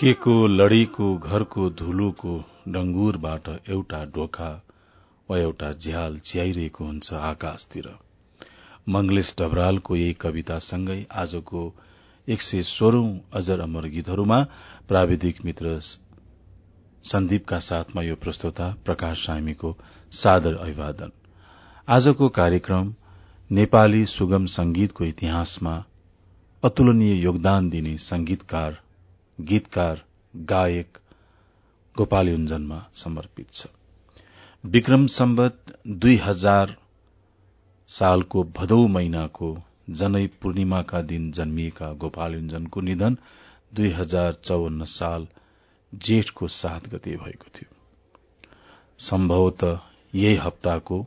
भत्किएको लडीको घरको धुलोको डंगुरबाट एउटा ढोका वा एउटा झ्याल च्याइरहेको हुन्छ आकाशतिर। मंगलेश डबरालको यही कवितासँगै आजको एक सय सोह्रौं अजर अमर गीतहरूमा प्राविधिक मित्र सन्दीपका साथमा यो प्रस्तोता प्रकाश सामीको सादर अभिवादन। आजको कार्यक्रम नेपाली सुगम संगीतको इतिहासमा अतुलनीय योगदान दिने संगीतकार गीतकार गायक गोपाल युञ्जनमा समर्पित छ। विक्रम सम्बत दुई हजार सालको भदौ महिनाको जनै पूर्णिमाका दिन जन्मिएका गोपाल युञ्जनको निधन दुई हजार चौवन्न साल जेठको सात गते भएको थियो। सम्भवत यही हप्ताको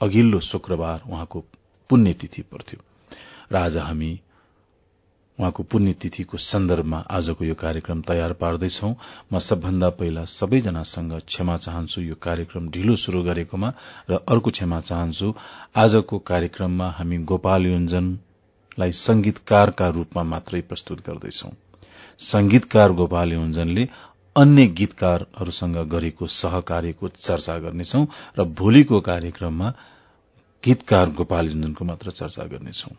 अघिल्लो शुक्रबार उहाँको पुण्यतिथि पर्थ्यो। र आज हामी उहाँको पुण्यतिथिको सन्दर्भमा आजको यो कार्यक्रम तयार पार्दैछौ। म सबभन्दा पहिला सबैजनासँग क्षमा चाहन्छु। यो कार्यक्रम ढिलो शुरू गरेकोमा र अर्को क्षमा चाहन्छु। आजको कार्यक्रममा हामी गोपाल योञ्जनलाई संगीतकारका रूपमा मात्रै प्रस्तुत गर्दैछौ। संगीतकार गोपाल योञ्जनले अन्य गीतकारहरूसँग गरेको सहकार्यको चर्चा गर्नेछौ र भोलिको कार्यक्रममा गीतकार गोपाल योञ्जनको मात्र चर्चा गर्नेछौं।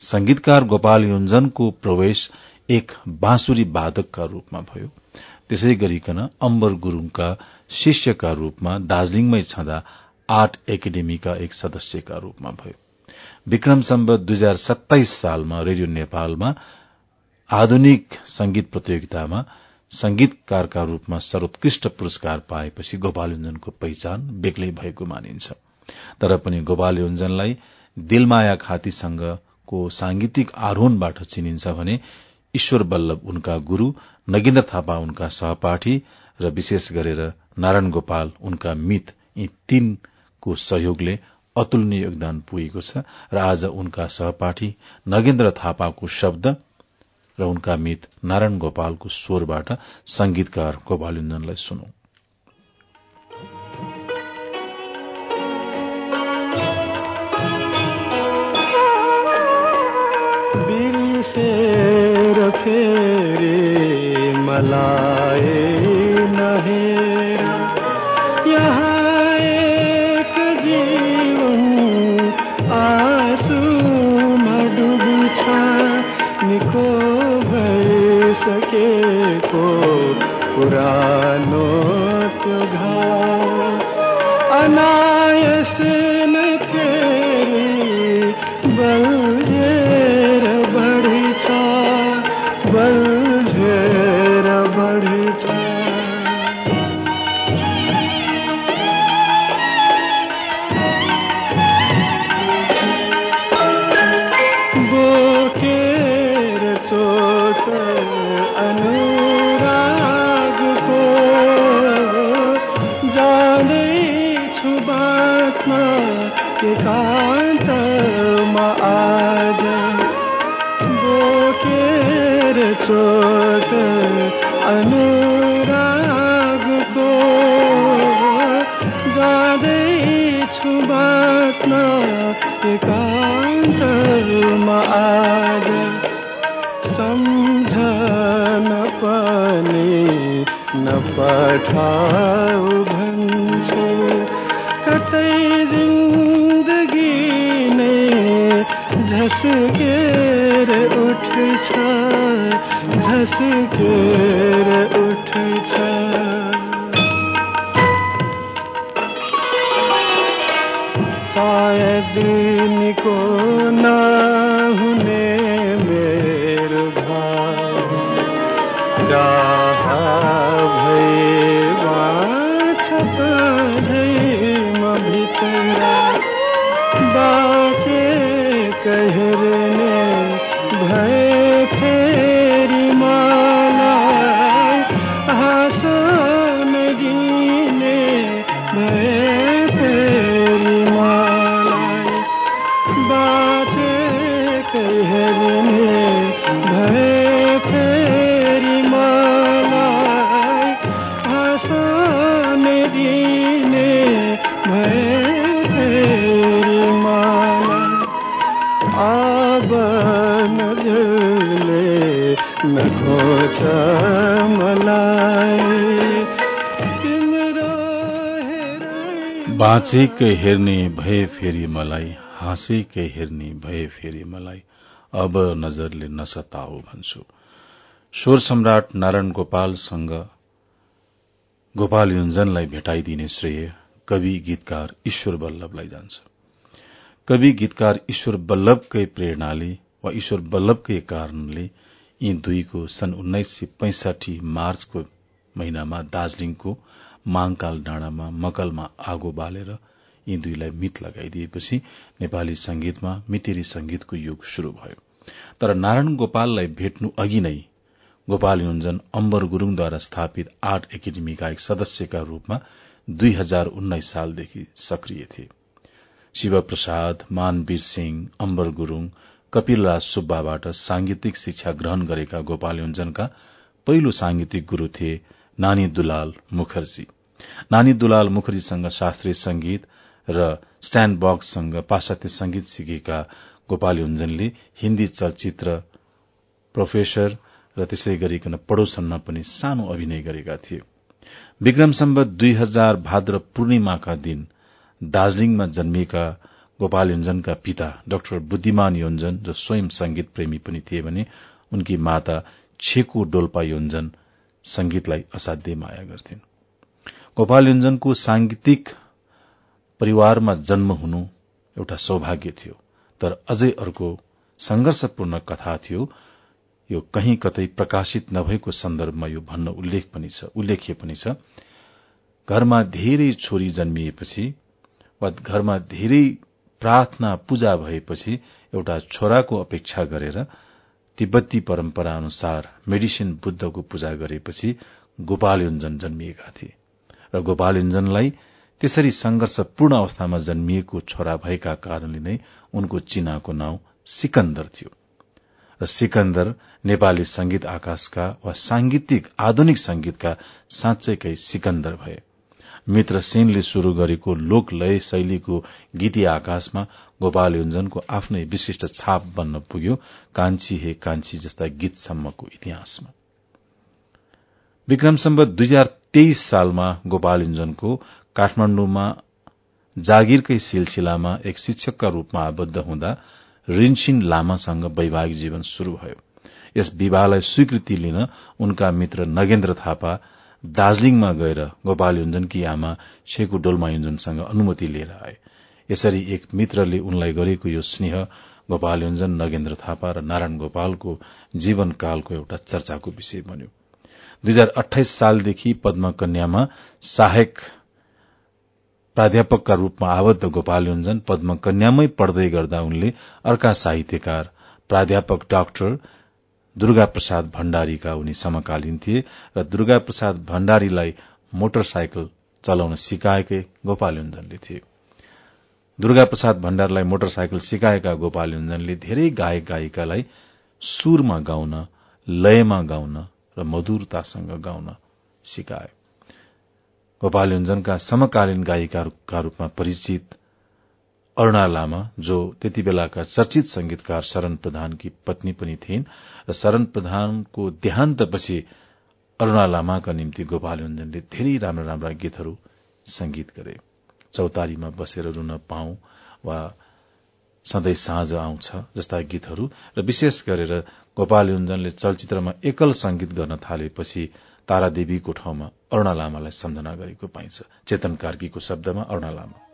संगीतकार गोपाल योञ्जनको प्रवेश एक बाँसुरी वादकका रूपमा भयो। त्यसै गरिकन अम्बर गुरूङका शिष्यका रूपमा दार्जीलिङमै छँदा आर्ट एकाडेमीका एक सदस्यका रूपमा भयो। विक्रम सम्बत दुई हजार सत्ताइस सालमा रेडियो नेपालमा आधुनिक संगीत प्रतियोगितामा संगीतकारका रूपमा सर्वोत्कृष्ट पुरस्कार पाएपछि गोपाल योञ्जनको पहिचान बेग्लै भएको मानिन्छ। तर पनि गोपाल योञ्जनलाई दिलमाया खातीसँग को सांगीतिक आरोहणबाट चिनिन्छ भने ईश्वर बल्लभ उनका गुरू नगेन्द्र थापा उनका सहपाठी र विशेष गरेर नारायण गोपाल उनका मित यी तीनको सहयोगले अतुलनीय योगदान पुगेको छ र आज उनका सहपाठी नगेन्द्र थापाको शब्द र उनका मित नारायण गोपालको स्वरबाट संगीतकार गोपालञ्जनलाई सुनौं। फेरे मलाए नहेर यहाँ एक जीवन आँसुमा डुब्छ निको भइसकेको पुरानो त्यो एकान्तमा आज बोकेर चोट अनुरागको जाँदैछु बाँच्न एकान्तमा आज सम्झन पनि नपठाउ झस्केर उठ्छ झस्केर बाँचेकै हेर्ने भए फेरि मलाई हाँसेकै हेर्ने भए फेरि मलाई। अब नजरले नसताओ भन्छु। स्वर सम्राट नारायण गोपालसँग गोपाल युञ्जनलाई भेटाइदिने श्रेय कवि गीतकार ईश्वर बल्लभलाई जान्छ। कवि गीतकार ईश्वर बल्लभकै प्रेरणाले वा ईश्वर बल्लभकै कारणले यी दुईको सन् उन्नाइस सय पैंसाठी मार्चको महिनामा दार्जीलिङको माङकाल डाँडामा मकलमा आगो बालेर यी दुईलाई मित लगाइदिएपछि नेपाली संगीतमा मितेरी संगीतको युग शुरू भयो। तर नारायण गोपाललाई भेट्नु अघि नै गोपाल युञ्जन अम्बर गुरूङद्वारा स्थापित आर्ट एकाडेमीका एक सदस्यका रूपमा दुई हजार उन्नाइस सालदेखि सक्रिय थिए। शिवप्रसाद मानवीर सिंह अम्बर गुरूङ कपिलराज सुब्बाबाट सांगीतिक शिक्षा ग्रहण गरेका गोपाल युञ्जनका पहिलो सांगीतिक गुरू थिए नानी दुलाल मुखर्जी। नानी दुलाल मुखर्जीसँग शास्त्रीय संगीत र स्ट्याण्ड बक्ससँग पाश्चात्य संगीत सिकेका गोपाल युञ्जनले हिन्दी चलचित्र प्रोफेसर र त्यसै गरिकन पड़ोसनमा पनि सानो अभिनय गरेका थिए। विक्रम सम्बत दुई हजार भाद्र पूर्णिमाका दिन दार्जीलिङमा जन्मिएका गोपाल योन्जनका पिता डाक्टर बुद्धिमान योन्जन जो स्वयं संगीत प्रेमी पनि थिए भने उनकी माता छेको डोल्पा योन्जन संगीतलाई असाध्यै माया गर्थिन्। गोपाल योन्जनको सांगीतिक परिवारमा जन्म हुनु एउटा सौभाग्य थियो तर अझै अर्को संघर्षपूर्ण कथा थियो। यो कहीँ कतै प्रकाशित नभएको सन्दर्भमा यो भन्न उल्लेख पनि छ उल्लेख्य पनि छ। घरमा धेरै छोरी जन्मिएपछि वा घरमा धेरै प्रार्थना पूजा भएपछि एउटा छोराको अपेक्षा गरेर तिब्बती परम्परा अनुसार मेडिसिन बुद्धको पूजा गरेपछि गोपाल युञ्जन जन्मिएका थिए र गोपाल युञ्जनलाई त्यसरी संघर्षपूर्ण अवस्थामा जन्मिएको छोरा भएका कारणले नै उनको चिनाको नाउँ सिकन्दर थियो। र सिकन्दर नेपाली संगीत आकाशका वा सांगीतिक आधुनिक संगीतका साँच्चैकै सिकन्दर भए। मित्र सेनले शुरू गरेको लोक लय शैलीको गीती आकाशमा गोपाल युञ्जनको आफ्नै विशिष्ट छाप बन्न पुग्यो कान्छी हे कान्छी जस्ता गीतसम्मको इतिहासमा। विक्रम सम्बत दुई हजार तेइस सालमा गोपाल युञ्जनको काठमाण्डुमा जागिरकै सिलसिलामा एक शिक्षकका रूपमा आबद्ध हुँदा रिन्सिन लामासँग वैवाहिक जीवन शुरू भयो। यस विवाहलाई स्वीकृति लिन उनका मित्र नगेन्द्र थापा दार्जीलिङमा गएर गोपाल युञ्जनकी आमा शेखु डोल्मा युञ्जनसँग अनुमति लिएर आए। यसरी एक मित्रले उनलाई गरेको यो स्नेह गोपाल युञ्जन नगेन्द्र थापा र नारायण गोपालको जीवनकालको एउटा चर्चाको विषय बन्यो। दुई हजार अठाइस सालदेखि पद्म कन्यामा सहायक प्राध्यापकका रूपमा आबद्ध गोपाल युञ्जन पद्म कन्यामै पढ्दै गर्दा उनले अर्का साहित्यकार प्राध्यापक डाक्टर दुर्गा प्रसाद भण्डारीका उनी समकालीन थिए र दुर्गा प्रसाद भण्डारीलाई मोटरसाइकल चलाउन सिकाएकै गोपाल युञ्जनले थिए। दुर्गा प्रसाद भण्डारलाई मोटरसाइकल सिकाएका गोपाल युञ्जनले धेरै गायक गायिकालाई सुरमा गाउन लयमा गाउन र मधुरतासँग गाउन सिकाए। गोपाल युञ्जनका समकालीन गायिकाका रूपमा परिचित अरूणा लामा जो त्यति बेलाका चर्चित संगीतकार शरण प्रधानकी पत्नी पनि थिइन् र शरण प्रधानको देहान्तपछि अरूणा लामाका निम्ति गोपाल युञ्जनले धेरै राम्रा राम्रा गीतहरू संगीत गरे। चौतारीमा बसेर रुन पाऊ वा सधैँ साँझ आउँछ जस्ता गीतहरू र विशेष गरेर गोपाल युञ्जनले चलचित्रमा एकल संगीत गर्न थालेपछि तारादेवीको ठाउँमा अरूणा लामालाई सम्झना गरेको पाइन्छ। चेतन कार्कीको शब्दमा अरूणा लामा।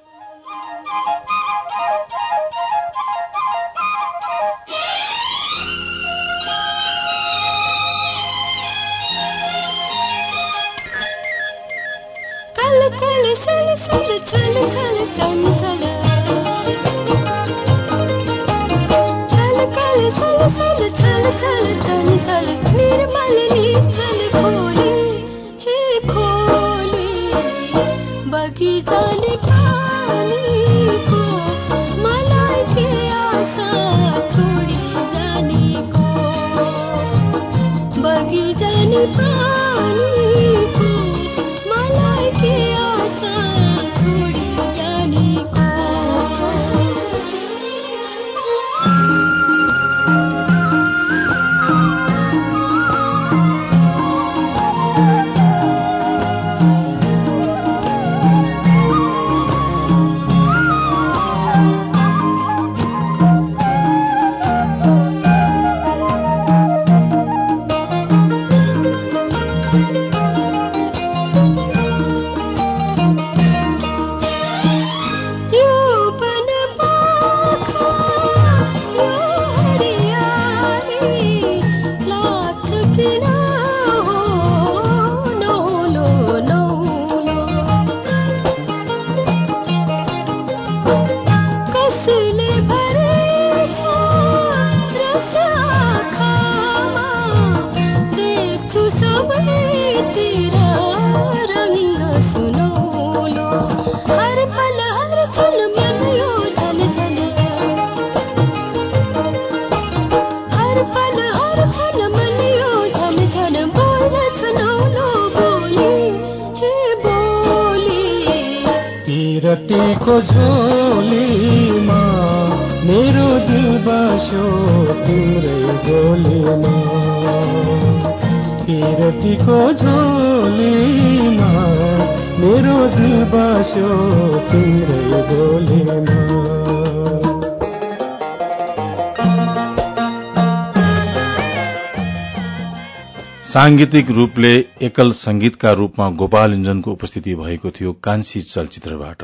सांगीतिक रूपले एकल संगीतका रूपमा गोपाल इन्जनको उपस्थिति भएको थियो कान्छी चलचित्रबाट।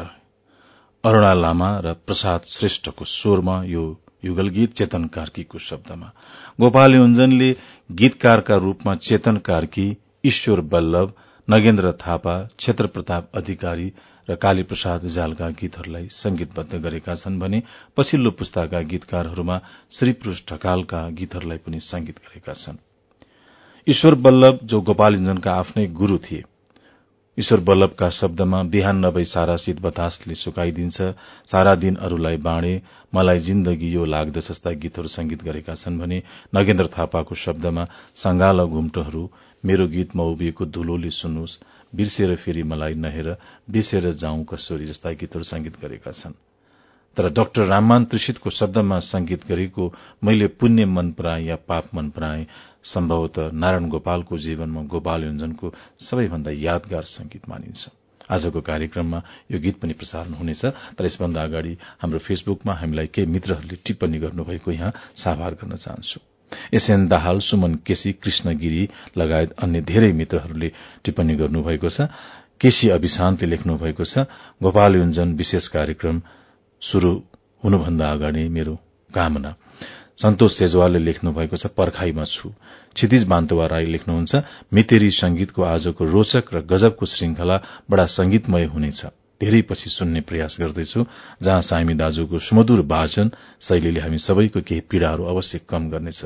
अरूणा लामा र प्रसाद श्रेष्ठको स्वरमा यो युगल गीत चेतन कार्कीको शब्दमा। गोपाल योञ्जनले गीतकारका रूपमा चेतन कार्की ईश्वर बल्लभ नगेन्द्र थापा क्षेत्र प्रताप अधिकारी र काली प्रसाद जालका गीतहरूलाई संगीतबद्ध गरेका छन् भने पछिल्लो पुस्ताका गीतकारहरूमा श्रीपुरूष ढकालका गीतहरूलाई पनि संगीत गरेका छन्। ईश्वर बल्लभ जो गोपाल इन्जनका आफ्नै गुरू थिए। ईश्वर बल्लभका शब्दमा बिहान नभई सारा शीत बतासले सुकाइदिन्छ सारा दिन अरूलाई बाँडे मलाई जिन्दगी यो लाग्दछ जस्ता गीतहरू संगीत गरेका छन् भने नगेन्द्र थापाको शब्दमा संगाल घुम्टोहरू मेरो गीतमा उभिएको धुलोले सुन्नुहोस् बिर्सेर फेरि मलाई नहेर बिर्सेर जाउँ कसोरी जस्ता गीतहरू संगीत गरेका छन्। तर डाक्टर राममान त्रिषितको शब्दमा संगीत गरेको मैले पुण्य मन पराए या पाप मन पराए सम्भवतः नारायण गोपालको जीवनमा गोपाल योजनको सबैभन्दा यादगार संगीत मानिन्छ। आजको कार्यक्रममा यो गीत पनि प्रसारण हुनेछ तर यसभन्दा अगाडि हाम्रो फेसबुकमा हामीलाई केही मित्रहरूले टिप्पणी गर्नुभएको यहाँ साभार गर्न चाहन्छु। एसएन दाहाल सुमन केसी कृष्ण गिरी लगायत अन्य धेरै मित्रहरूले टिप्पणी गर्नुभएको छ। केसी अभिशान्तले लेख्नु भएको छ। गोपाल युञ्जन विशेष कार्यक्रम शुरू हुनुभन्दा अगाडि मेरो कामना। सन्तोष सेजवालले लेख्नु भएको छ पर्खाईमा छु। क्षितिज बान्तोवा राई लेख्नुहुन्छ मितेरी संगीतको आजको रोचक र गजबको श्रृंखला बडा संगीतमय हुनेछ। धेरै पछि सुन्ने प्रयास गर्दैछु जहाँ सामी दाजुको सुमधुर वाचन शैलीले हामी सबैको केही पीड़ाहरू अवश्य कम गर्नेछ।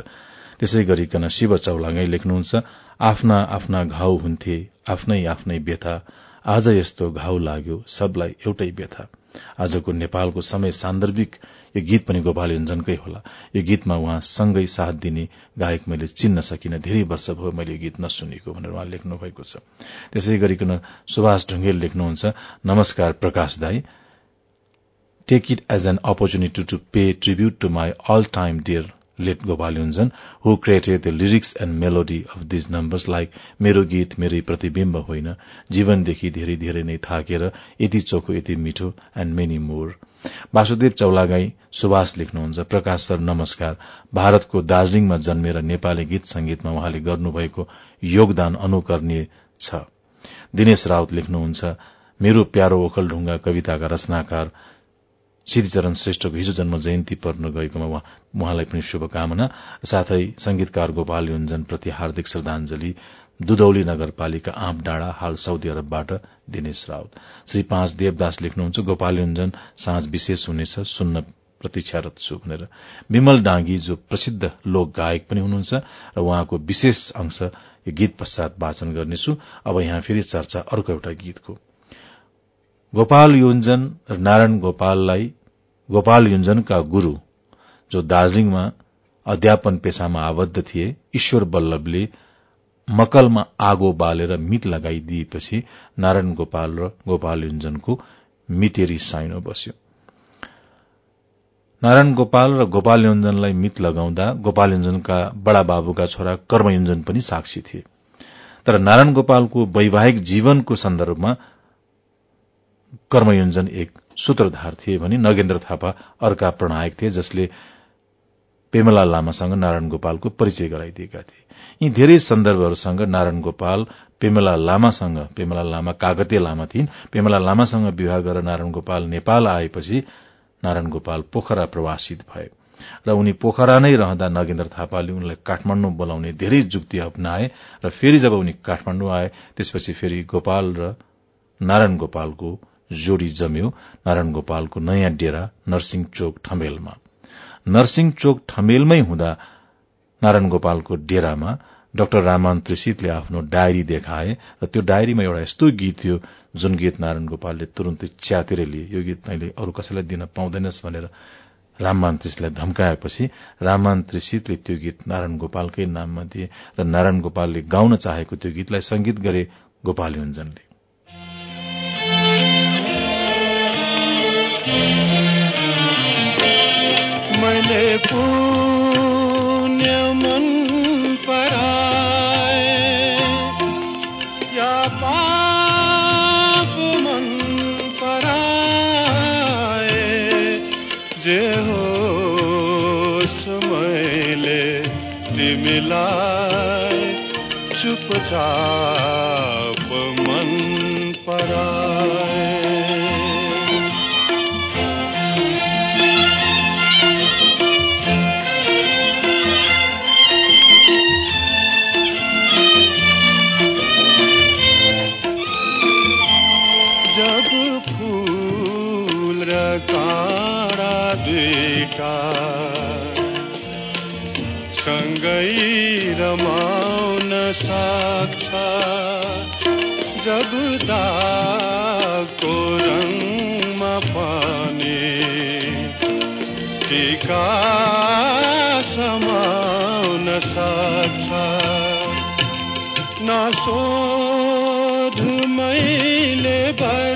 त्यसै गरिकन शिव चौलाङ्गै लेख्नुहुन्छ आफ्ना आफ्ना घाउ हुन्थे आफ्नै आफ्नै व्यथा आज यस्तो घाउ लाग्यो सबलाई एउटै व्यथा। आजको नेपालको समय सान्दर्भिक यो गीत पनि गोपाल योजनकै होला। यो गीतमा उहाँ सँगै साथ दिने गायक मैले चिन्न सकिन धेरै वर्ष भयो मैले यो गीत नसुनेको भनेर उहाँ लेख्नु भएको छ। त्यसै गरिकन सुभाष ढुङ्गेल लेख्नुहुन्छ नमस्कार प्रकाश दाई। Take it as an opportunity to pay tribute to my all time dear late Gopal Yunjan who created the lyrics and melody of these numbers like मेरो गीत मेरै प्रतिविम्ब होइन जीवनदेखि धेरै धेरै नै थाकेर यति चोखो यति मिठो and many more Basudev Chaulagai Subhash लेख्नुहुन्छ प्रकाश सर नमस्कार। भारतको दार्जीलिङमा जन्मेर नेपाली गीत संगीतमा उहाँले गर्नुभएको योगदान अनुकरणीय छ। दिनेश राउत लेख्नुहुन्छ मेरो प्यारो ओखलढुङ्गा कविताका रचनाकार श्रीचरण श्रेष्ठको हिजो जन्म जयन्ती पर्न गएकोमा उहाँलाई पनि शुभकामना। साथै संगीतकार गोपाल योञ्जन प्रति हार्दिक श्रद्धांजलि दुधौली नगरपालिका आँप डाँडा हाल साउदी अरबबाट दिनेश राउत। श्री पाँच देवदास लेख्नुहुन्छ गोपाल योञ्जन साँझ विशेष हुनेछ सुन्न प्रतीक्षारत छु भनेर। विमल डाँगी जो प्रसिद्ध लोक गायक पनि हुनुहुन्छ र उहाँको विशेष अंश यो गीत पश्चात वाचन गर्नेछु। अब यहाँ फेरि चर्चा अर्को एउटा गीतको। गोपाल योञ्जन र नारायण गोपाललाई गोपाल योञ्जनका गुरू जो दार्जीलिङमा अध्यापन पेशामा आबद्ध थिए ईश्वर बल्लभले मकलमा आगो बालेर मिट लगाइदिएपछि नारायण गोपाल र गोपाल युञ्जनको मिटेरी साइनो बस्यो। नारायण गोपाल र गोपाल योञ्जनलाई मित लगाउँदा गोपाल योञ्जनका बडा बाबुका छोरा कर्मयुञ्जन पनि साक्षी थिए। तर नारायण गोपालको वैवाहिक जीवनको सन्दर्भमा कर्मयुञ्जन एक सूत्रधार थिए भने नगेन्द्र थापा अर्का प्रणयक थिए जसले पेमला लामासँग नारायण गोपालको परिचय गराइदिएका थिए। यी धेरै सन्दर्भहरूसँग नारायण गोपाल पेमला लामासँग पेमला लामा कागते लामा थिइन् पेमला लामासँग विवाह गरेर नारायण गोपाल नेपाल आएपछि नारायण गोपाल पोखरा प्रवासित भए र उनी पोखरा नै रहँदा नगेन्द्र थापाले उनलाई काठमाण्डु बोलाउने धेरै जुक्ति अप्नाए र फेरि जब उनी काठमाण्डु आए त्यसपछि फेरि गोपाल र नारायण गोपालको जोडी जम्यो नारायण गोपालको नयाँ डेरा नरसिंह चोक ठमेलमा। नरसिंह चोक ठमेलमै हुँदा नारायण गोपालको डेरामा डाक्टर रामान त्रिषितले आफ्नो डायरी देखाए र त्यो डायरीमा एउटा यस्तो गीत थियो जुन गीत नारायण गोपालले तुरन्तै च्यातेर लिए। यो गीत तैँले अरू कसैलाई दिन पाउँदैनस् भनेर राममान त्रिषितलाई धम्काएपछि राममान त्रिषितले त्यो गीत नारायण गोपालकै नाममा दिए र नारायण गोपालले गाउन चाहेको त्यो गीतलाई संगीत गरे गोपाल युञ्जनले मैले मैले वरदान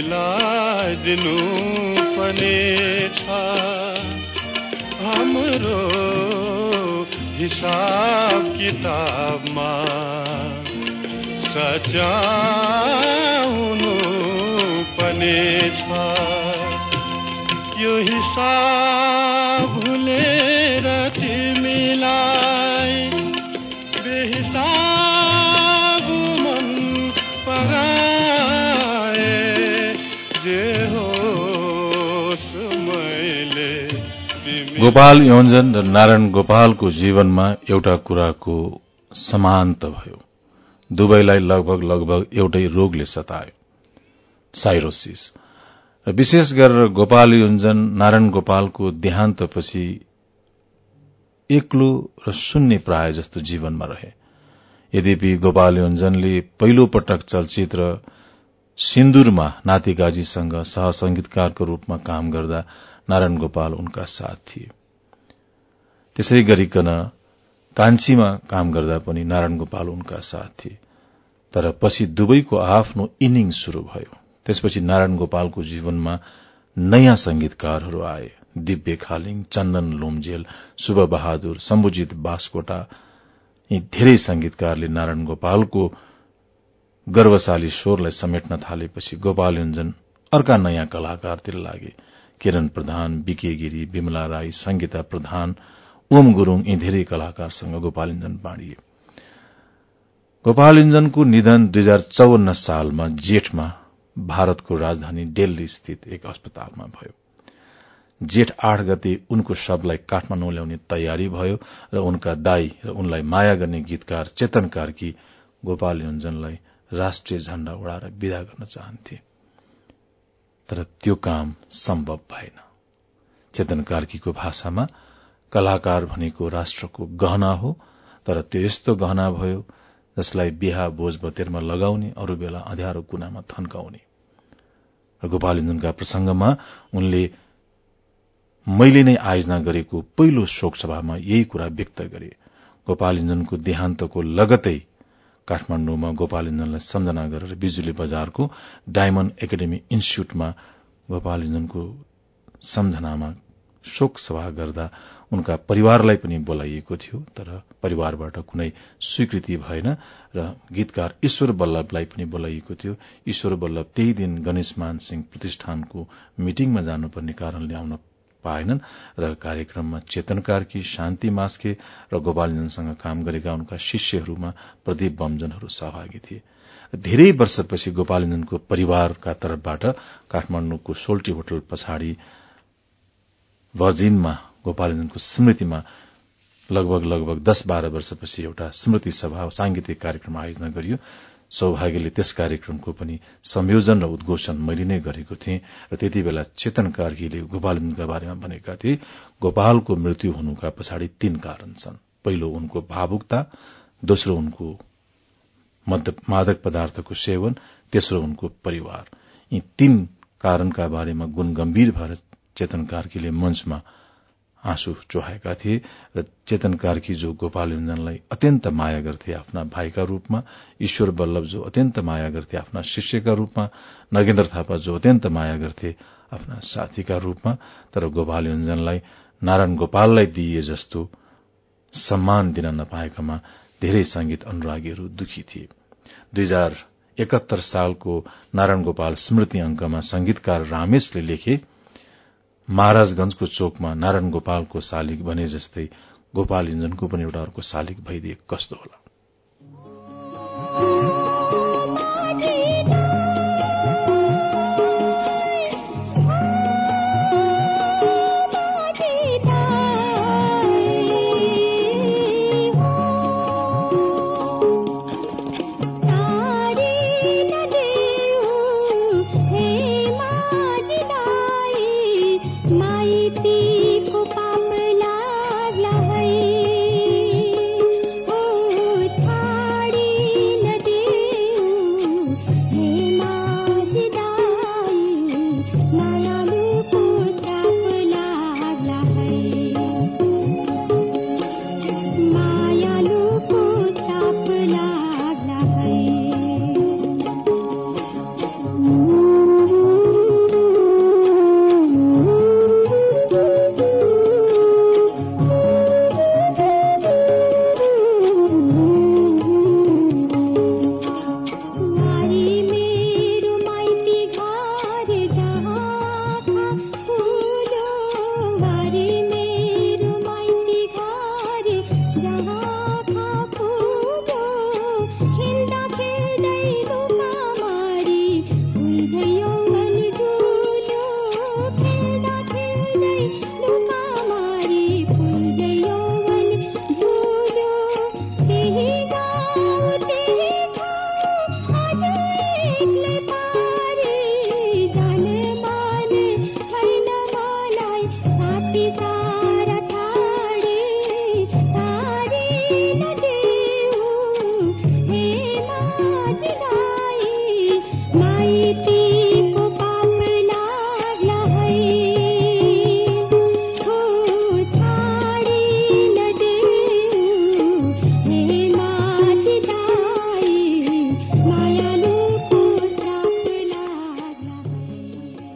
तिमीलाई दिनु पनि छ हाम्रो हिसाब किताबमा सच्याउनु पनि छ यो हिसाब गोपाल योन्जन र नारायण गोपालको जीवनमा एउटा कुराको समान्त भयो। दुवैलाई लगभग लगभग एउटै रोगले सतायो। साइरोसिस। र विशेष गरेर गोपाल योन्जन नारायण गोपालको देहान्तपछि एक्लो र शून्य प्राय जस्तो जीवनमा रहे। यद्यपि गोपाल योन्जनले पहिलो पटक चलचित्र सिन्दुरमा नातिगाजीसँग सहसंगीतकारको रूपमा काम गर्दा नारायण गोपाल उनका साथ थिए। त्यसै गरिकन कान्छीमा काम गर्दा पनि नारायण गोपाल उनका साथ। थिए तर पछि दुवैको आफ्नो इनिङ शुरू भयो। त्यसपछि नारायण गोपालको जीवनमा नयाँ संगीतकारहरू आए। दिव्य खालिङ चन्दन लोमजेल शुभ बहादुर शम्भुजित बासकोटा यी धेरै संगीतकारले नारायण गोपालको गर्वशाली स्वरलाई समेट्न थालेपछि गोपाल योन्जन अर्का नयाँ कलाकारतिर लागे। किरण प्रधान बीके गिरी विमला राई संगीता प्रधान ओम गुरूङ यी धेरै कलाकारसँग गोपाल योन्जन बाँडिए गोपाल योन्जनको निधन दुई हजार चौवन्न सालमा जेठमा भारतको राजधानी दिल्ली स्थित एक अस्पतालमा भयो। जेठ आठ गते उनको शवलाई काठमाडौँ ल्याउने तयारी भयो र उनका दाई र उनलाई माया गर्ने गीतकार चेतन कार्की गोपाल राष्ट्रिय झण्डा उडाएर विदा गर्न चाहन्थे। तर त्यो काम सम्भव भएन। चेतन कार्कीको भाषामा कलाकार भनेको राष्ट्रको गहना हो तर त्यो यस्तो गहना भयो जसलाई बिहा बोझ बतेरमा लगाउने अरू बेला अँध्यारो कुनामा थन्काउने। गोपाल योन्जनका प्रसंगमा उनले मैले नै आयोजना गरेको पहिलो शोक सभामा यही कुरा व्यक्त गरे। गोपाल योन्जनको देहान्तको लगतै काठमाण्डुमा गोपाल योन्जनलाई सम्झना गरेर बिजुली बजारको डायमण्ड एकाडेमी इन्स्टिच्यूटमा गोपाल योन्जनको सम्झनामा शोक सभा गर्दा उनका परिवारलाई पनि बोलाइएको थियो तर परिवारबाट कुनै स्वीकृति भएन र गीतकार ईश्वर बल्लभलाई पनि बोलाइएको थियो। ईश्वर बल्लभ त्यही दिन गणेशमान सिंह प्रतिष्ठानको मिटिङमा जानुपर्ने कारणले आउन पाएनन् र कार्यक्रममा चेतन कार्की शान्ति मास्के र गोपालजनसँग काम गरेका उनका शिष्यहरूमा प्रदीप बमजनहरू सहभागी थिए। धेरै वर्षपछि गोपालञ्जनको परिवारका तर्फबाट काठमाण्डुको सोल्टी होटल पछाडि भर्जिनमा गोपालञ्जनको स्मृतिमा लगभग लगभग दस बाह्र वर्षपछि एउटा स्मृति सभा सांगीतिक कार्यक्रम आयोजना गरियो। सौभाग्यले त्यस कार्यक्रमको पनि संयोजन र उद्घोषण मैले नै गरेको थिएँ र त्यति बेला चेतन कार्कीले गोपालका बारेमा भनेका थिए गोपालको मृत्यु हुनुका पछाडि तीन कारण छन्। पहिलो उनको भावुकता दोस्रो उनको मादक पदार्थको सेवन तेस्रो उनको परिवार। यी तीन कारणका बारेमा गुण गम्भीर भएर चेतन कार्कीले मञ्चमा आँसु चोहाएका थिए र चेतन कार्की जो गोपाल योजनलाई अत्यन्त माया गर्थे आफ्ना भाइका रूपमा ईश्वर बल्लभ जो अत्यन्त माया गर्थे आफ्ना शिष्यका रूपमा नगेन्द्र थापा जो अत्यन्त माया गर्थे आफ्ना साथीका रूपमा तर गोपाल योजनलाई नारायण गोपाललाई दिइए जस्तो सम्मान दिन नपाएकामा धेरै संगीत अनुरागीहरू दुखी थिए। दुई हजार एकहत्तर सालको नारायण गोपाल स्मृति अंकमा संगीतकार रामेशले लेखे महाराजगंजको चोकमा नारायण गोपालको शालिग बने जस्तै गोपाल इन्जनको पनि एउटा अर्को शालिग भइदिए कस्तो होला?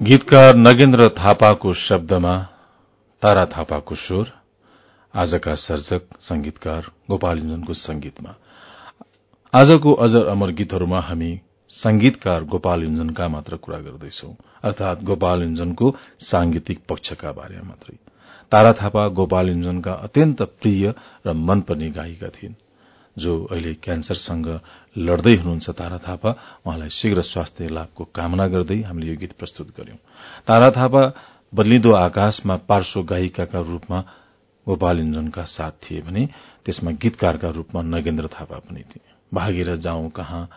गीतकार नगेन्द्र थापाको शब्दमा तारा थापाको स्वर आजका सर्जक संगीतकार गोपालिञ्जनको संगीतमा आजको अजर अमर गीतहरूमा हामी संगीतकार गोपाल युञ्जनका मात्र कुरा गर्दैछौ। अर्थात गोपाल युञ्जनको सांगीतिक पक्षका बारेमा मात्रै। तारा थापा गोपाल युञ्जनका अत्यन्त प्रिय र मनपर्ने गायिका थिइन्। जो अहिले क्यान्सरसँग लड्दै हुनुहुन्छ तारा थापा उहाँलाई शीघ्र स्वास्थ्य लाभको कामना गर्दै हामीले यो गीत प्रस्तुत गर्यौं। तारा थापा बदलिदो आकाशमा पार्श्व गायिकाका रूपमा गोपाल इन्जनका साथ थिए भने त्यसमा गीतकारका रूपमा नगेन्द्र थापा पनि थिए। भागेर जाउँ कहाँ?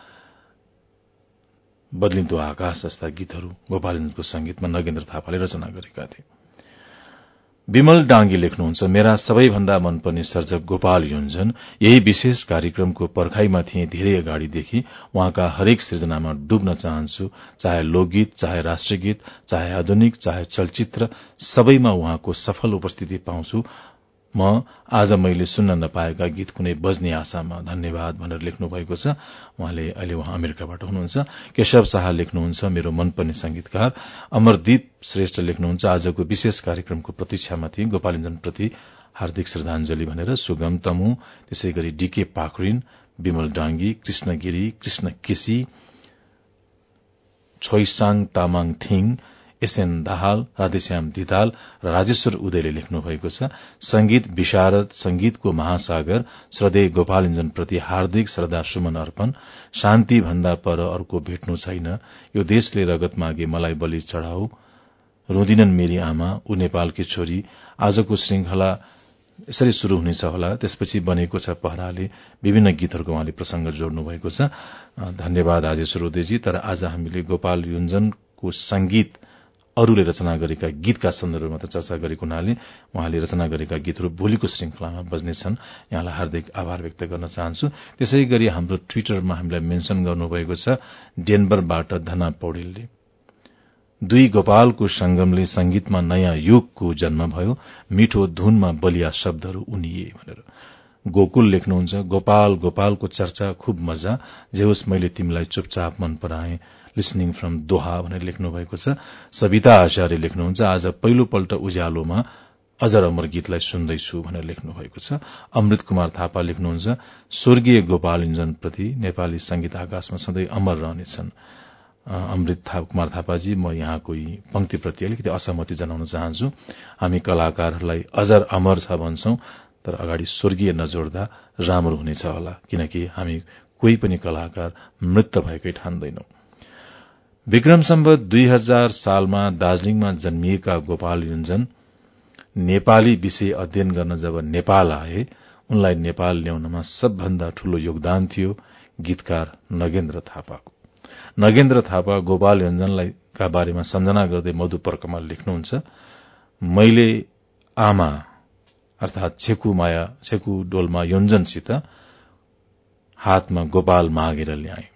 बदलिदो आकाश जस्ता गीतहरू गोपाल इन्जनको संगीतमा नगेन्द्र थापाले रचना गरेका थिए। विमल डाङ्गी लेख्नुहुन्छ मेरा सबैभन्दा मनपर्ने सर्जक गोपाल योन्जन। यही विशेष कार्यक्रमको पर्खाईमा थिए धेरै अगाडिदेखि। उहाँका हरेक सृजनामा डुब्न चाहन्छु। चाहे लोकगीत चाहे राष्ट्रगीत चाहे आधुनिक चाहे चलचित्र सबैमा उहाँको सफल उपस्थिति पाउँछु। म आज मैले सुन्न नपाएका गीत कुनै बज्ने आशामा धन्यवाद भनेर लेख्नु भएको छ। उहाँले अहिले उहाँ अमेरिकाबाट हुनुहुन्छ। केशव शाह लेख्नुहुन्छ मेरो मनपर्ने संगीतकार अमरदीप श्रेष्ठ लेख्नुहुन्छ आजको विशेष कार्यक्रमको प्रतीक्षामा थिए। गोपालिन्जन प्रति हार्दिक श्रद्धांजलि भनेर सुगम तमु त्यसै गरी डीके पाखरिन विमल डाङ्गी कृष्ण गिरी कृष्ण केसी छोइसाङ तामाङ थिङ एसएन दाहाल राधेश्याम धिताल र राजेश्वर उदयले लेख्नु भएको छ संगीत विशारद संगीतको महासागर श्रद्धेय गोपाल प्रति हार्दिक श्रद्धा सुमन अर्पण शान्ति भन्दा पर अर्को भेट्नु छैन यो देशले रगत मागे मलाई बलि चढ़ाऊ रुदिनन् मेरी आमा ऊ नेपालकी छोरी आजको श्रृंखला यसरी शुरू हुनेछ होला त्यसपछि बनेको छ पहराले विभिन्न गीतहरूको उहाँले प्रसंग जोड्नु भएको छ। धन्यवाद आज सुरोदेजी तर आज हामीले गोपाल युञ्जनको संगीत अरूले रचना गरेका गीतका सन्दर्भमा त चर्चा गरेको हुनाले उहाँले रचना गरेका गीतहरू भोलिको श्रृंखलामा बज्नेछन्। यहाँलाई हार्दिक आभार व्यक्त गर्न चाहन्छु। त्यसै गरी हाम्रो ट्विटरमा हामीलाई मेन्शन गर्नुभएको छ डेनबरबाट धना पौडेलले। दुई गोपालको संगमले संगीतमा नयाँ युगको जन्म भयो मिठो धुनमा बलिया शब्दहरू उनिए भनेर। गोकुल लेख्नुहुन्छ गोपाल गोपालको चर्चा खुब मजा। जे होस् मैले तिमीलाई चुपचाप मन पराए। लिसनिङ फ्रम दोहा भनेर लेख्नु भएको छ। सविता आचार्य लेख्नुहुन्छ। आज पहिलोपल्ट उज्यालोमा अजर अमर गीतलाई सुन्दैछु भनेर लेख्नु भएको छ। अमृत कुमार थापा लेख्नुहुन्छ। स्वर्गीय गोपाल इन्जन प्रति नेपाली संगीत आकाशमा सधैँ अमर रहनेछन्। अमृत कुमार थापाजी म यहाँको यी पंक्तिप्रति अलिकति असहमति जनाउन चाहन्छु। हामी कलाकारहरूलाई अजर अमर छ भन्छौं तर अगाडि स्वर्गीय नजोड्दा राम्रो हुनेछ होला। किनकि हामी कोही पनि कलाकार मृत भएकै ठान्दैनौ। विक्रम सम्बत दुई हजार सालमा दार्जीलिङमा जन्मिएका गोपाल युञ्जन नेपाली विषय अध्ययन गर्न जब नेपाल आए उनलाई नेपाल ल्याउनमा सबभन्दा ठूलो योगदान थियो गीतकार नगेन्द्र थापाको। नगेन्द्र थापा गोपाल योञ्जनलाई का बारेमा सम्झना गर्दै मधुपर्कमा लेख्नुहुन्छ मैले आमा अर्थात छेकु माया छेकु डोलमा योञ्जनसित हातमा गोपाल मागेर ल्याए।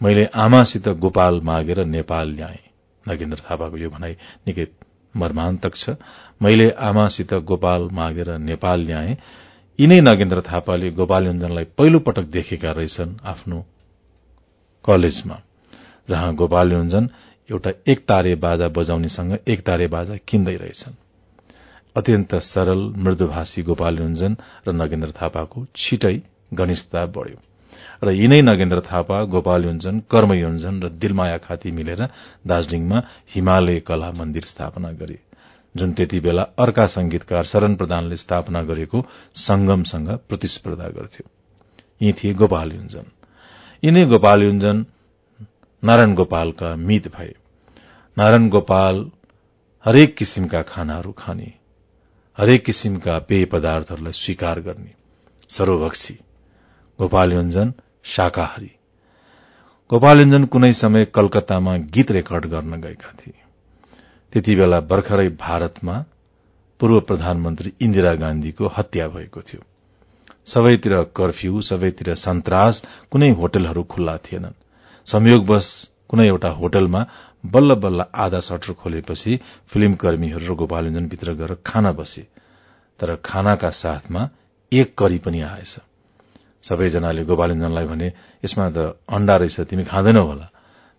मैले आमासित गोपाल मागेर नेपाल ल्याए। नगेन्द्र थापाको यो भनाई निकै मर्मान्तक छ। मैले आमासित गोपाल मागेर नेपाल ल्याए। यिनै नगेन्द्र थापाले गोपाल योञ्जनलाई पहिलो पटक देखेका रहेछन् आफ्नो कलेजमा जहाँ गोपाल योञ्जन एउटा एक तारे बाजा बजाउनेसँग एक तारे बाजा किन्दै रहेछन्। अत्यन्त सरल मृदुभाषी गोपाल योञ्जन र नगेन्द्र थापाको छिटै घनिष्ठता बढ़्यो। र यिनै नगेन्द्र थापा गोपाल योञ्जन कर्म योञ्जन र दिलमाया खाती मिलेर दार्जीलिङमा हिमालय कला मन्दिर स्थापना गरे। जुन त्यति बेला अर्का संगीतकार शरण प्रधानले स्थापना गरेको संगमसँग प्रतिस्पर्धा गर्थ्यो। यी थिए गोपाल योञ्जन यिनै गोपाल युञ्जन नारायण गोपालका मित भए। नारायण गोपाल हरेक किसिमका खानाहरू खाने हरेक किसिमका पेय पदार्थहरूलाई स्वीकार गर्ने सर्वभक्षी। गोपाल युञ्जन शाकाहारी। गोपाल युञ्जन कुनै समय कलकत्तामा गीत रेकर्ड गर्न गएका थिए। त्यति बेला भर्खरै भारतमा पूर्व प्रधानमन्त्री इन्दिरा गान्धीको हत्या भएको थियो। सबैतिर कर्फ्यू सबैतिर सन्तास कुनै होटलहरू खुल्ला थिएनन्। संयोगवश कुनै एउटा होटलमा बल्ल बल्ल आधा सटर खोलेपछि फिल्म कर्मीहरू र गोपालञ्जन भित्र गएर खाना बसे तर खानाका साथमा एक करी पनि आएछ। सबैजनाले गोपालञ्जनलाई भने यसमा त अण्डा रहेछ तिमी खाँदैनौ होला।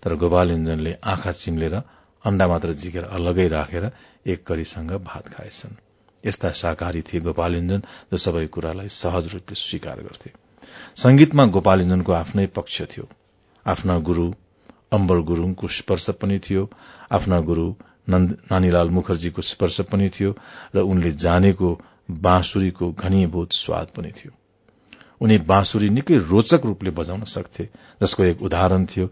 तर गोपालञ्जनले आँखा चिम्लेर अण्डा मात्र जिकेर अलगै राखेर एक करीसँग भात खाएछन्। यस्ता शाकाहारी थिए गोपालिञ्जन जो सबै कुरालाई सहज रूपले स्वीकार गर्थे। संगीतमा गोपालिञ्जनको आफ्नै पक्ष थियो। आफ्ना गुरू अम्बर गुरूङको स्पर्श पनि थियो। आफ्ना गुरू नानीलाल मुखर्जीको स्पर्श पनि थियो र उनले जानेको बाँसुरीको घनीभूत स्वाद पनि थियो। उनी बाँसुरी निकै रोचक रूपले बजाउन सक्थे जसको एक उदाहरण थियो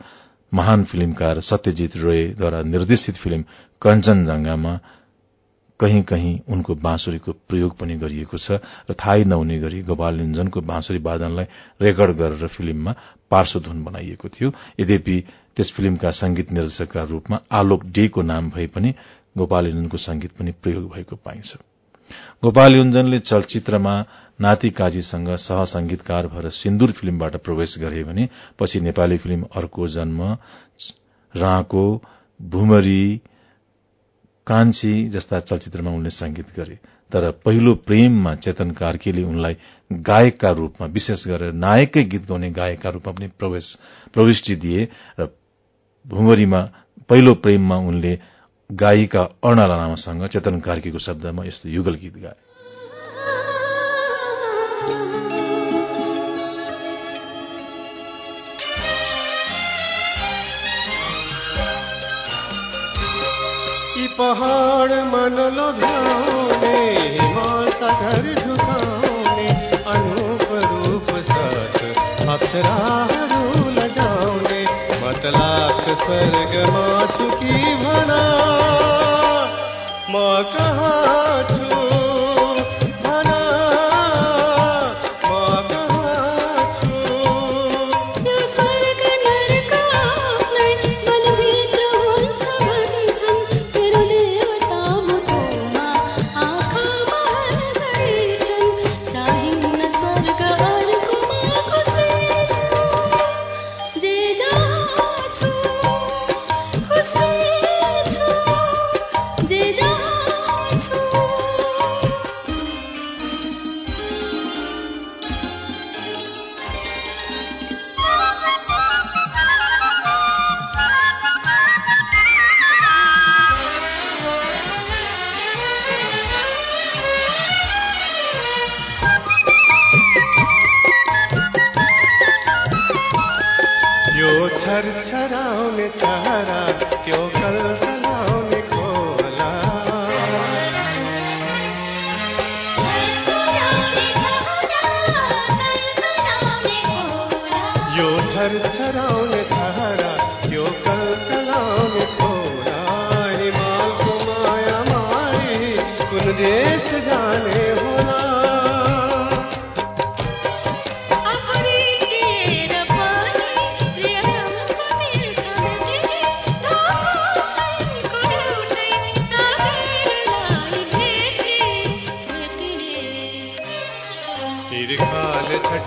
महान फिल्मकार सत्यजित रोयद्वारा निर्देशित फिल्म कञ्चनजंघामा कहीँ कहीँ उनको बाँसुरीको प्रयोग पनि गरिएको छ र थाहै नहुने गरी गोपाल निञ्जनको बाँसुरी वादनलाई रेकर्ड गरेर फिल्ममा पार्श्वधुन बनाइएको थियो। यद्यपि त्यस फिल्मका संगीत निर्देशकका रूपमा आलोक डेको नाम भए पनि गोपाल संगीत पनि प्रयोग भएको पाइन्छ। गोपाल युञ्जनले चलचित्रमा नाति काजीसँग सहसंगीतकार भएर सिन्दूर फिल्मबाट प्रवेश गरे भने पछि नेपाली फिल्म अर्को जन्म राँको भूमरी कान्छी जस्ता चलचित्रमा उनले संगीत गरे। तर पहिलो प्रेममा चेतन कार्कीले उनलाई गायकका रूपमा विशेष गरेर नायककै गीत गाउने गायकका रूपमा पनि प्रविष्टि दिए र भुमरीमा पहिलो प्रेममा उनले गायिका अर्णा लामासँग चेतन कार्कीको शब्दमा यस्तो युगल गीत गाए। पहाड मन लोभ्याउने हिमाल सागर झुकाउने अनुप रूप साथ अप्सराहरू मतलाक स्वर्गमा चुकी भना म कहाँ छु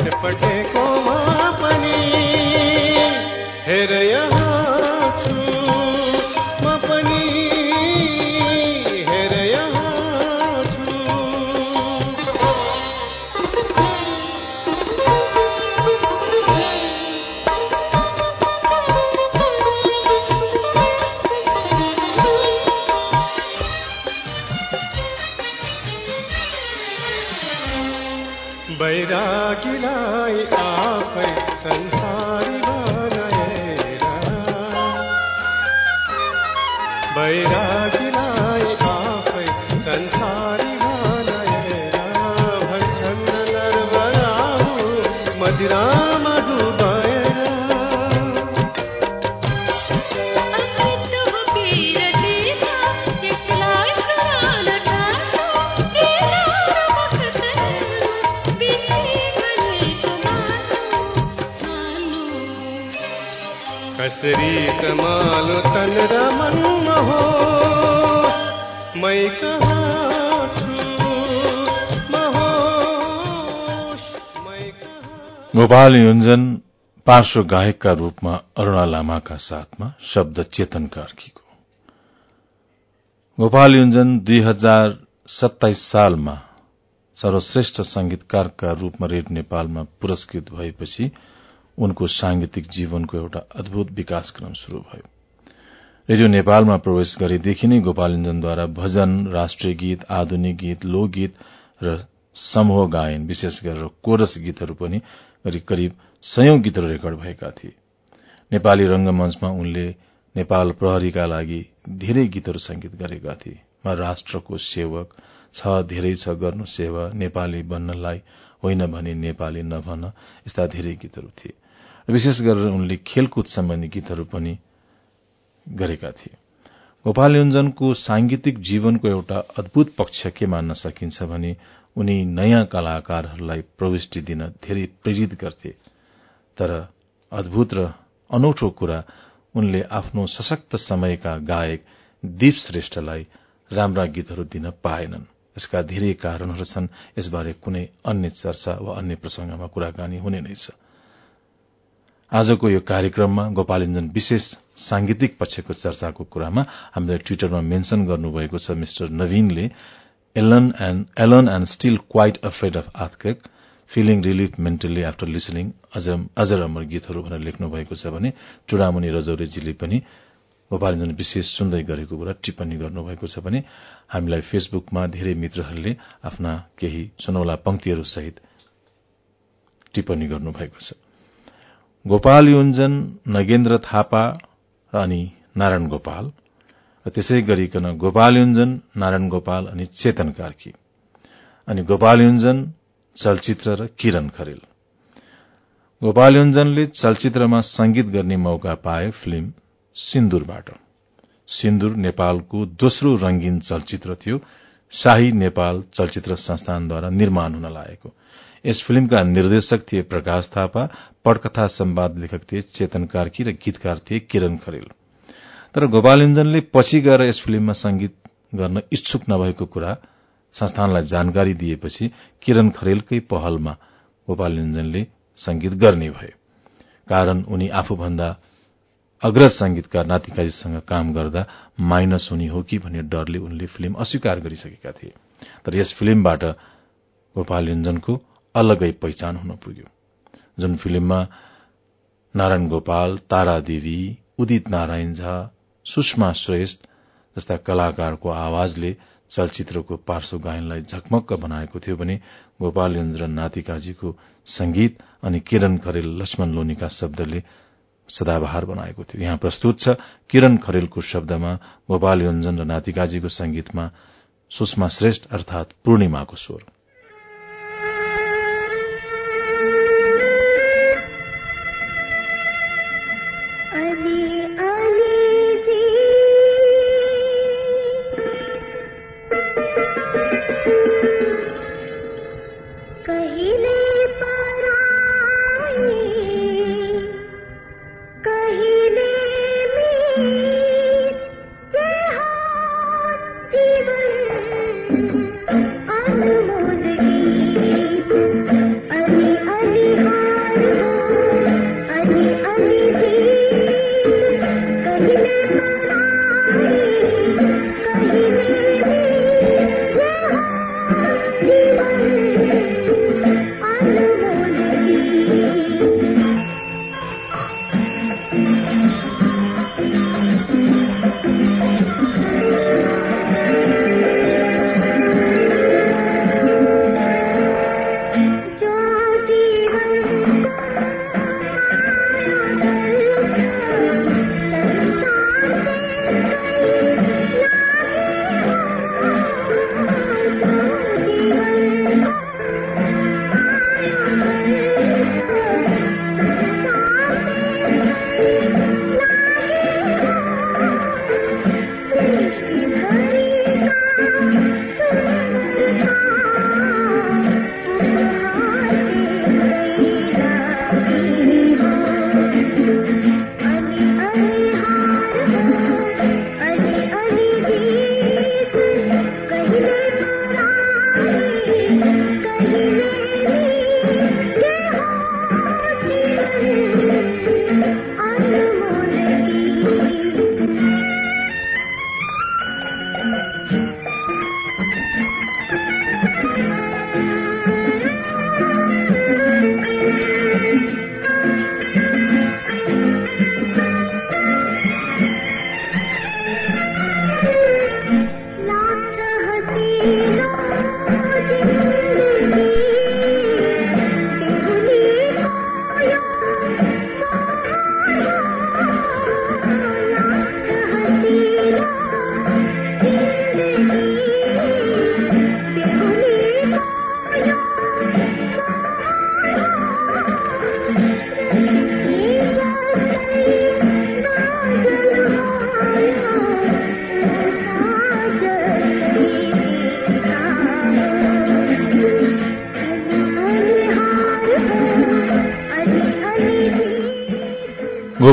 पाठ को गोपाल युञ्जन पार्श्व गायकका रूपमा अरूणा लामाका साथमा शब्द चेतन कार्कीको। गोपाल युञ्जन दुई हजार सत्ताइस सालमा सर्वश्रेष्ठ संगीतकारका रूपमा रेडियो नेपालमा पुरस्कृत भएपछि उनको सांगीतिक जीवनको एउटा अद्भुत विकासक्रम शुरू भयो। रेडियो नेपालमा प्रवेश गरेदेखि नै गोपाल युञ्जनद्वारा भजन राष्ट्रिय गीत आधुनिक गीत लोकगीत र समूह गायन विशेष गरेर कोरस गीतहरू पनि करिब करिब सयौं गीतहरू रेकर्ड भएका थिए। नेपाली रंगमंचमा उनले नेपाल प्रहरीका लागि धेरै गीतहरू संगीत गरेका थिए। म राष्ट्रको सेवक छ धेरै छ गर्नु सेवा नेपाली बन्नलाई होइन भने नेपाली नभन यस्ता धेरै गीतहरू थिए। विशेष गरेर उनले खेलकुद सम्बन्धी गीतहरू पनि गरेका थिए। गोपाल युञ्जनको सांगीतिक जीवनको एउटा अद्भुत पक्ष के मान्न सकिन्छ भने उनी नयाँ कलाकारहरूलाई प्रविष्टि दिन धेरै प्रेरित गर्थे। तर अद्भुत र अनौठो कुरा उनले आफ्नो सशक्त समयका गायक दीप श्रेष्ठलाई राम्रा गीतहरू दिन पाएनन्। यसका धेरै कारणहरू छन्। यसबारे कुनै अन्य चर्चा वा अन्य प्रसंगमा कुराकानी हुने नै छ। आजको यो कार्यक्रममा गोपालिञ्जन विशेष सांगीतिक पक्षको चर्चाको कुरामा हामीलाई ट्विटरमा मेन्शन गर्नुभएको छ मिस्टर नवीनले। एलन and Elon and still quite afraid of earthquake feeling relief mentally after listening Ajar Amar गीतहरू भनेर लेख्नु भएको छ भने चुडामणि रजौरेजीले पनि गोपालञ्जन विशेष सुन्दै गरेको कुरा टिप्पणी गर्नुभएको छ भने हामीलाई फेसबुकमा धेरै मित्रहरूले आफ्ना केही सुनौला पंक्तिहरू सहित टिप्पणी गर्नुभएको छ। गोपाल युञ्जन नगेन्द्र थापा र अनि नारायण गोपाल। र त्यसै गरिकन गोपाल युञ्जन नारायण गोपाल अनि चेतन कार्की अनि गोपाल युञ्जन चलचित्र र किरण खरेल। गोपाल युञ्जनले चलचित्रमा संगीत गर्ने मौका पाए फिल्म सिन्दूरबाट। सिन्दूर नेपालको दोस्रो रंगीन चलचित्र थियो। शाही नेपाल चलचित्र संस्थानद्वारा निर्माण हुन लागेको। यस फिल्मका निर्देशक थिए प्रकाश थापा पटकथा संवाद लेखक थिए चेतन कार्की र गीतकार थिए किरण खरेल। तर गोपाल युञ्जनले पछि गएर यस फिल्ममा संगीत गर्न इच्छुक नभएको कुरा संस्थानलाई जानकारी दिएपछि किरण खरेलकै पहलमा गोपाल युञ्जनले संगीत गर्ने भए। कारण उनी आफूभन्दा अग्रज संगीतकार नातिकाजीसँग काम गर्दा माइनस हुने हो कि भन्ने डरले उनले फिल्म अस्वीकार गरिसकेका थिए। तर यस फिल्मबाट गोपाल युञ्जनको अलगै पहिचान हुन पुग्यो। जुन फिल्ममा नारायण गोपाल तारा देवी उदित नारायण झा सुषमा श्रेष्ठ जस्ता कलाकारको आवाजले चलचित्रको पार्श्व गायनलाई झकमक्क बनाएको थियो भने गोपाल र नातिकाजीको संगीत अनि किरण खरेल लक्ष्मण लोनीका शब्दले सदाबहार बनाएको थियो। यहाँ प्रस्तुत छ किरण खरेलको शब्दमा गोपाल योन्जन र नातिकाजीको संगीतमा सुषमा श्रेष्ठ अर्थात पूर्णिमाको स्वर।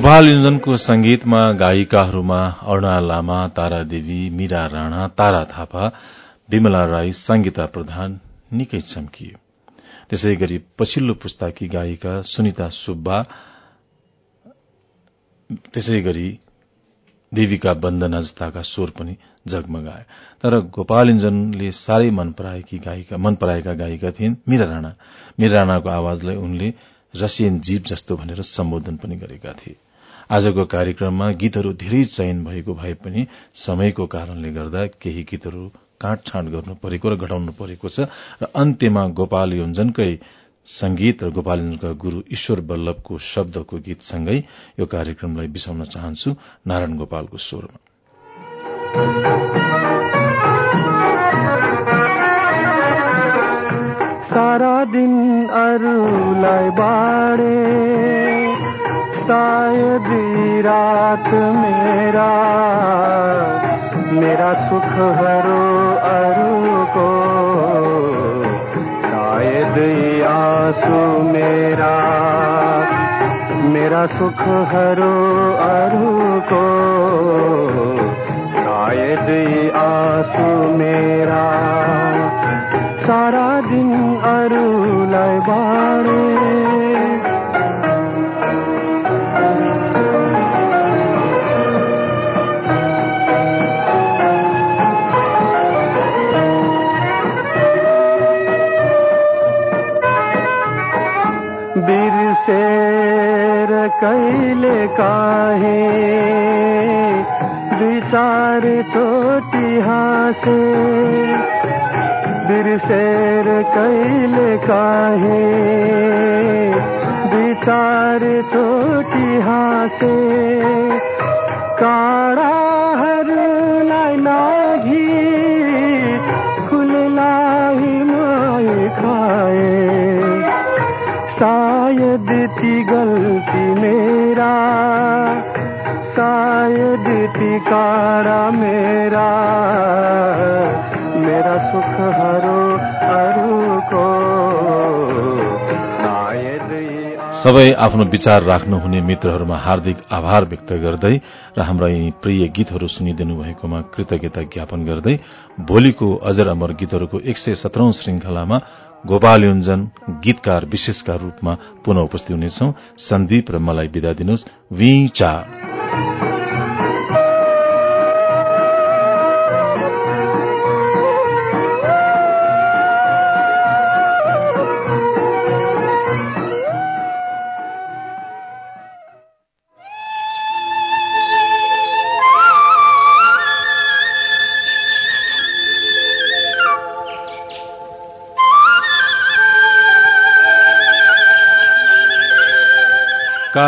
गोपाल युञ्जनको संगीतमा गायिकाहरूमा अरूणा लामा तारा देवी मीरा राणा तारा थापा विमला राई संगीता प्रधान निकै चम्किए त्यसै गरी पछिल्लो पुस्ताकी गायिका सुनिता सुब्बा त्यसै गरी देविका जस्ताका स्वर पनि जगमगाए। तर गोपाल इन्जनले साह्रै मन पराएकी गायिका मन गायिका थिइन् मीरा राणा। मीरा राणाको आवाजलाई उनले रसियन जीव जस्तो भनेर सम्बोधन पनि गरेका थिए। आजको कार्यक्रममा गीतहरू धेरै चयन भएको भए पनि समयको कारणले गर्दा केही गीतहरू काटछाँट गर्नु परेको र घटाउनु परेको छ। र अन्त्यमा गोपाल योञ्जनकै संगीत र गोपाल योञ्जनका गुरू ईश्वर वल्लभको शब्दको गीतसँगै यो कार्यक्रमलाई बिसाउन चाहन्छु नारायण गोपालको स्वरमा। सारा दिन अरूलाई बाडे सायद रात मेरा मेरा सुखहरू अरूको शायद यी आँसु मेरा मेरा सुखहरू अरूको शायद यी आँसु मेरा। सारा दिन अरूलाई बाँडे दुई चार चोटि हाँसे बिर्सेर कहिले काहे? दुई चार चोटि हाँसे काँडाहरूलाई लागि फुललाई मै खाए। शायद ती गल्ती मेरा शायद ती काँडा मेरा मेरा सुखहरू अरूको सायद यी सबै आफ्नो विचार राख्नुहुने मित्रहरूमा हार्दिक आभार व्यक्त गर्दै र हाम्रा यी प्रिय गीतहरू सुनिदिनु भएकोमा कृतज्ञता ज्ञापन गर्दै भोलिको अजर अमर गीतहरूको एक सय सत्रौं श्रृंखलामा गोपाल युञ्जन गीतकार विशेषका रूपमा पुनः उपस्थित हुनेछौ। सन्दीप र मलाई विदा दिनुहोस्।